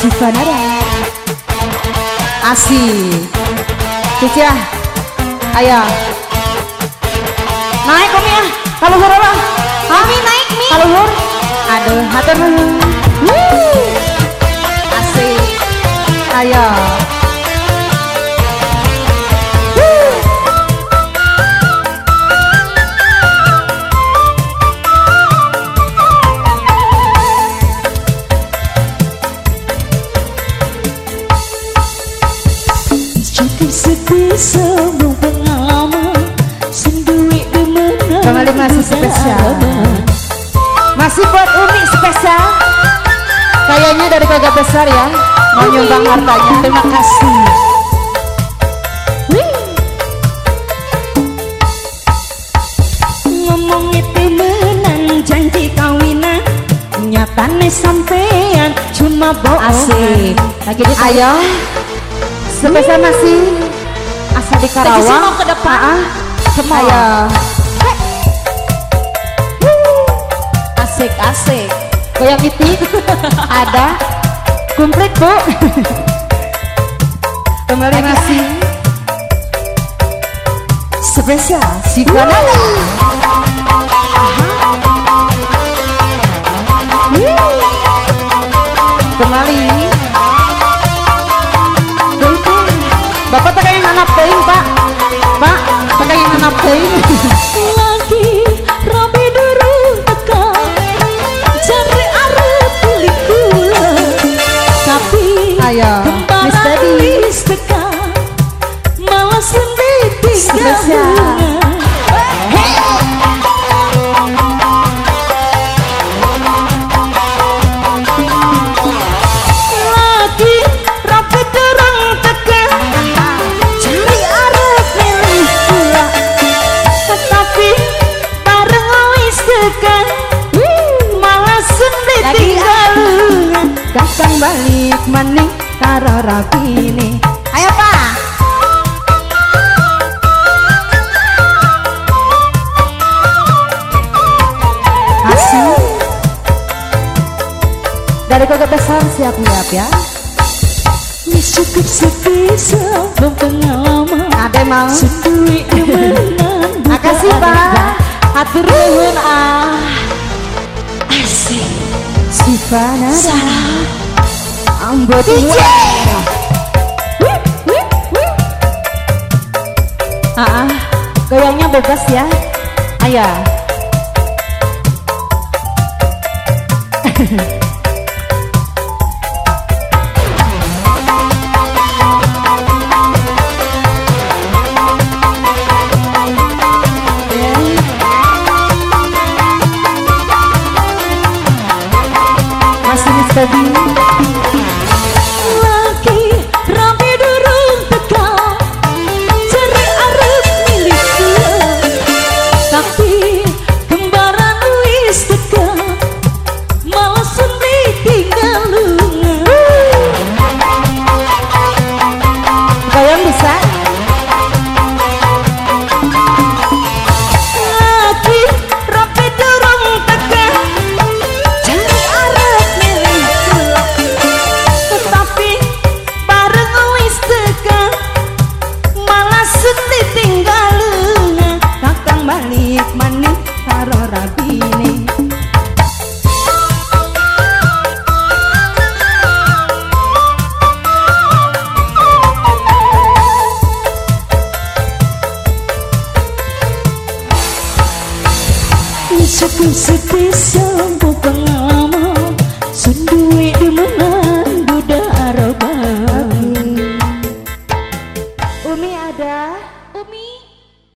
Sivanara Asik Cici ah Ayo. Naik kami ya. Kalau berapa? Kami naik mi. Kalau hur Aduh hatur Asik Ayo semua pengalaman Senduit demenan Kembali masih spesial. Masih buat Umi spesial. Kayaknya dari keluarga besar ya Mau nyumbang hartanya. Terima kasih. Ngomongnya temenan janji kawinan. Nyatane sampean cuma bohong Asik. Lagi Ayo. Spesial masih Asal di Karawang. mau ke depan. Ah, Semua. Ayo. Asik asik. Goyang itik Ada. Komplit bu. Kembali masih Spesial. Si Kanada. Kembali anak pak? Pak pakai anak Lagi rapi duru teka Cari arep pilih kula Tapi Ayo Miss Kepala Baby wis teka Malah sendiri Spesial. Balik maning karo rapine Ayo pak. Asik Dari keluarga besar siap-siap ya. Wis cukup sebisa pengalaman Ada mau? Senduit demenan Makasih pak. Hatur nuhun ah. Asik. Sivana Salah Ambot Ah, ah. Goyangnya bebas ya. Ayo Senduit demen